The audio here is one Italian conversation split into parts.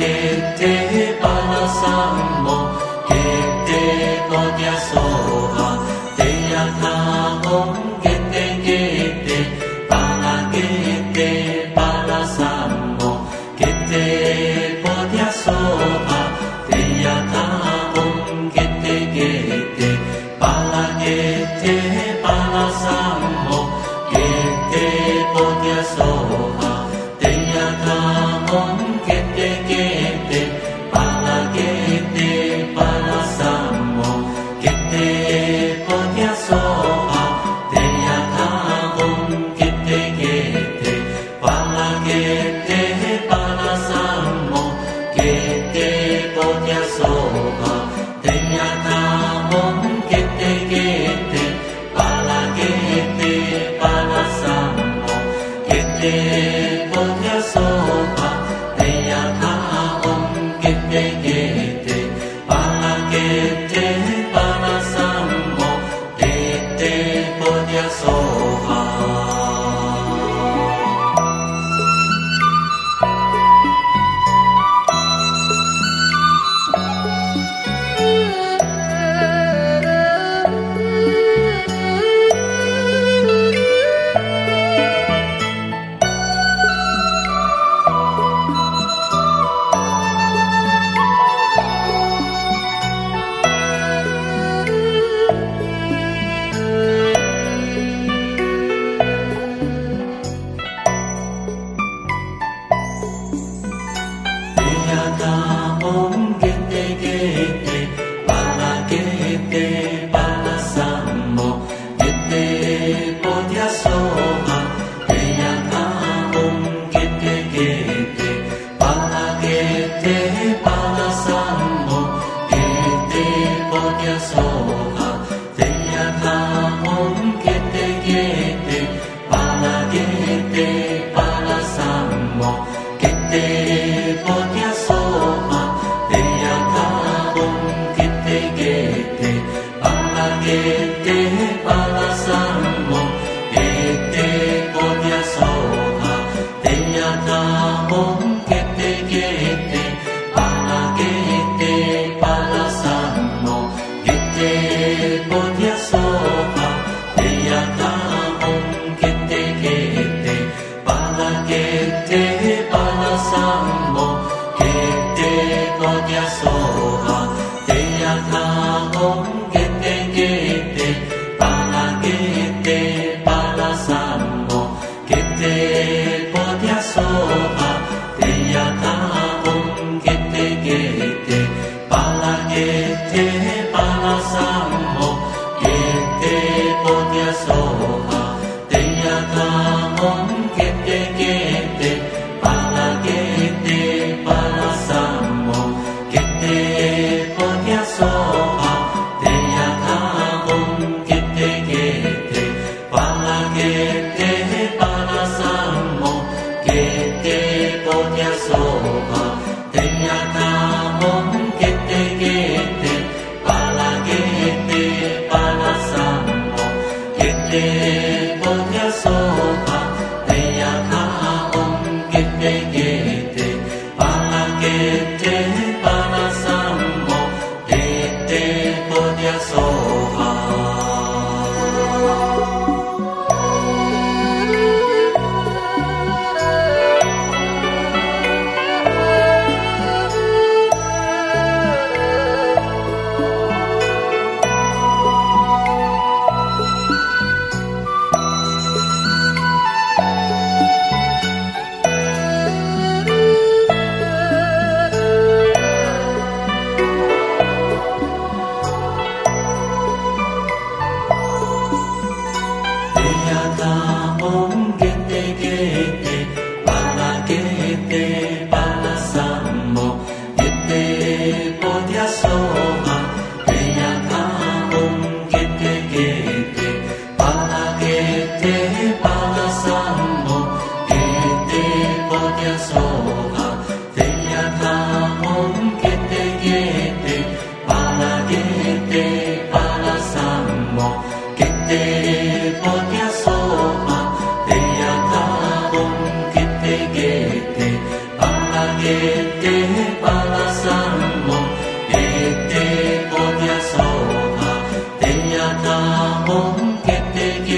gitti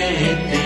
que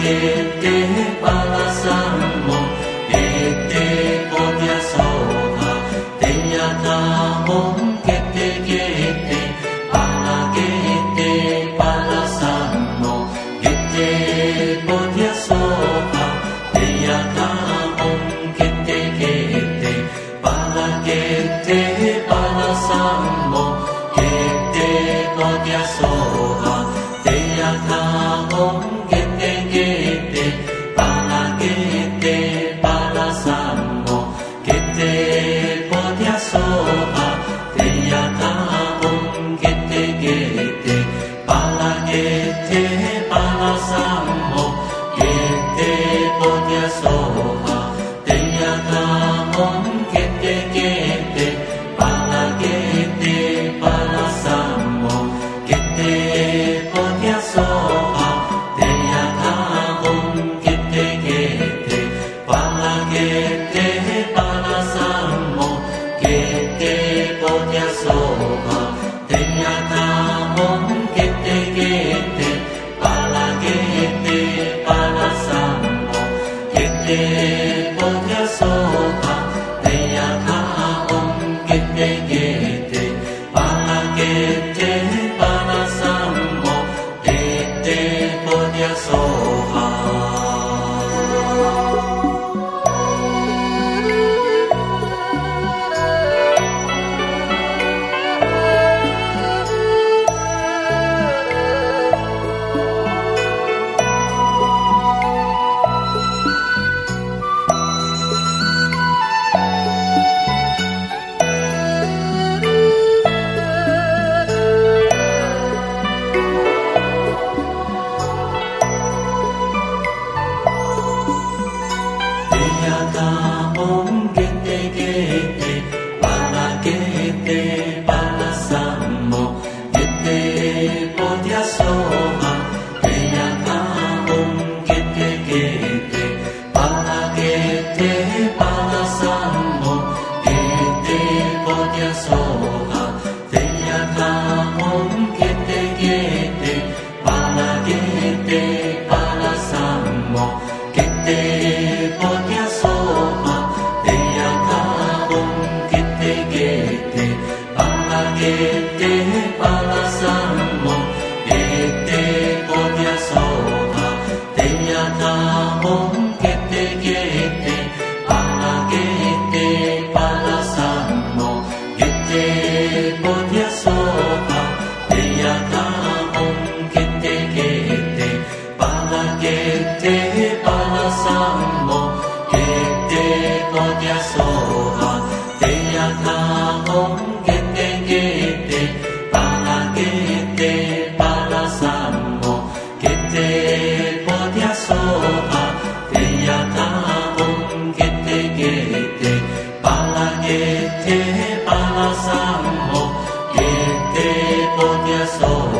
Sakit di balasan soul.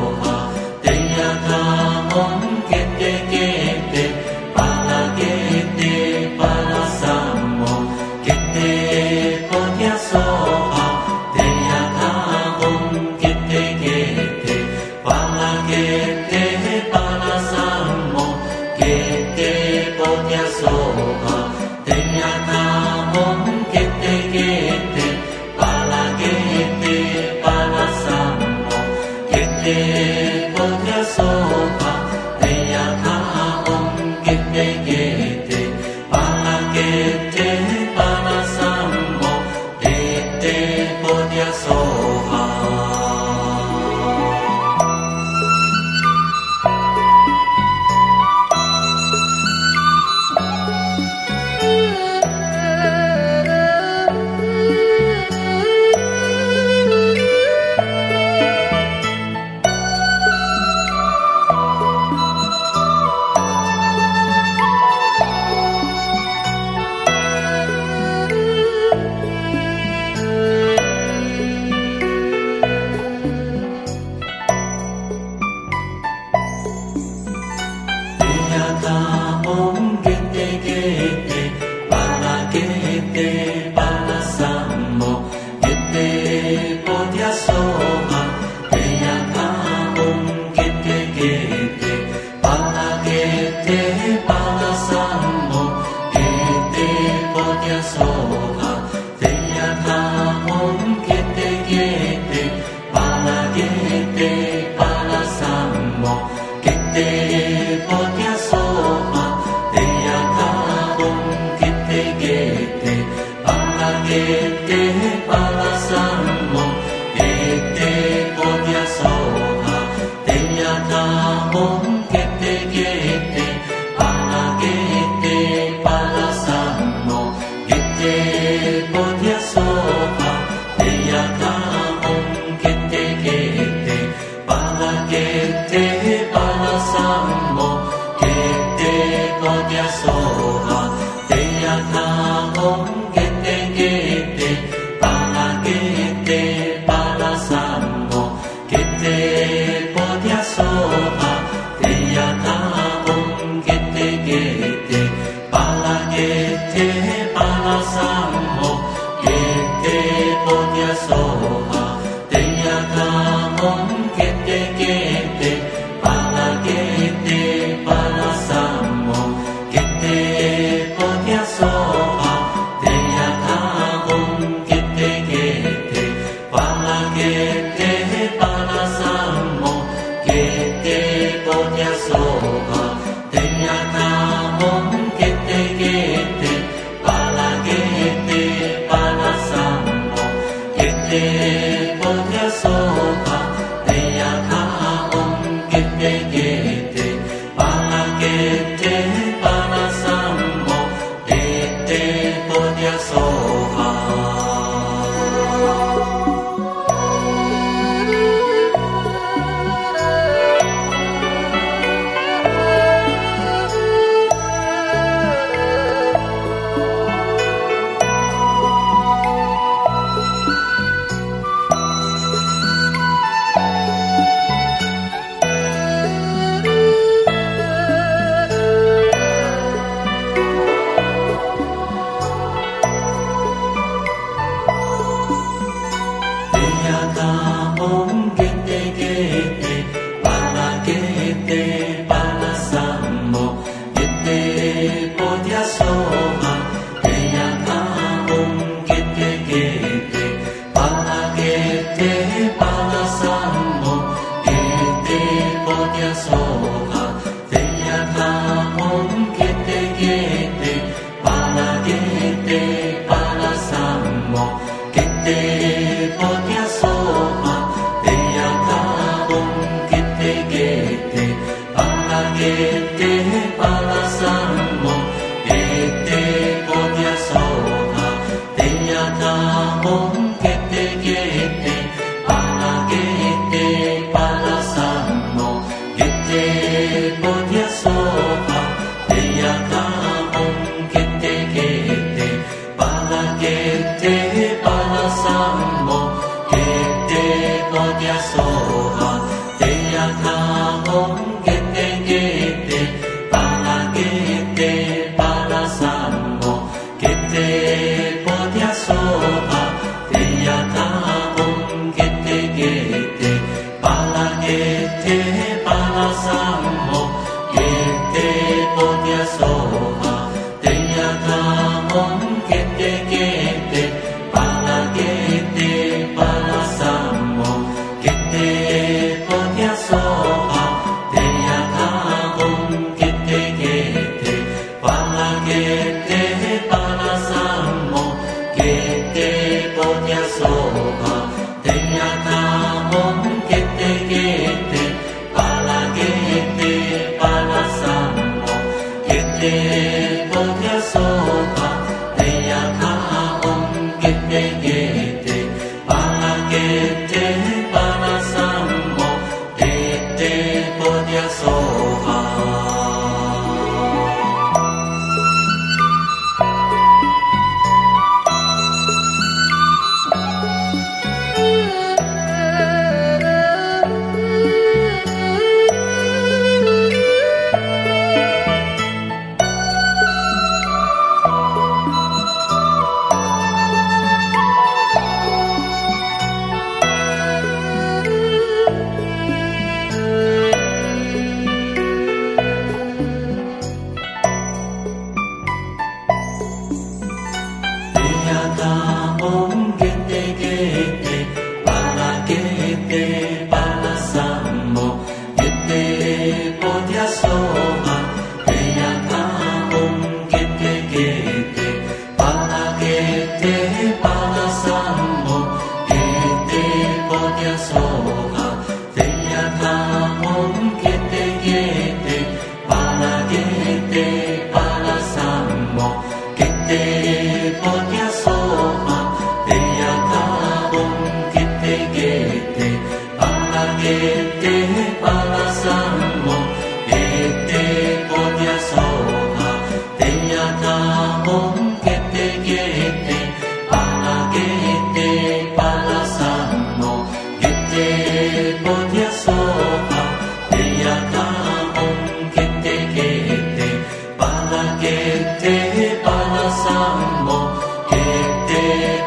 soul. te.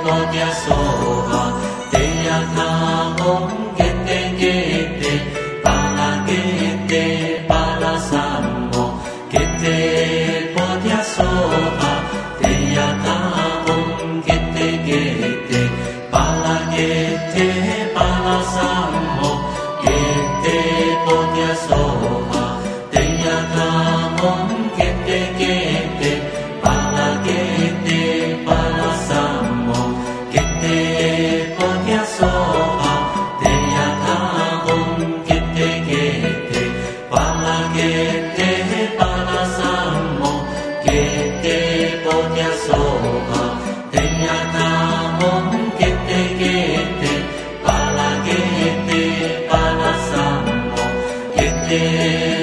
Om Ya Sova Te Ya Tha Om Deus.